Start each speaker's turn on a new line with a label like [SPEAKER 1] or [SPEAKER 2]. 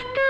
[SPEAKER 1] after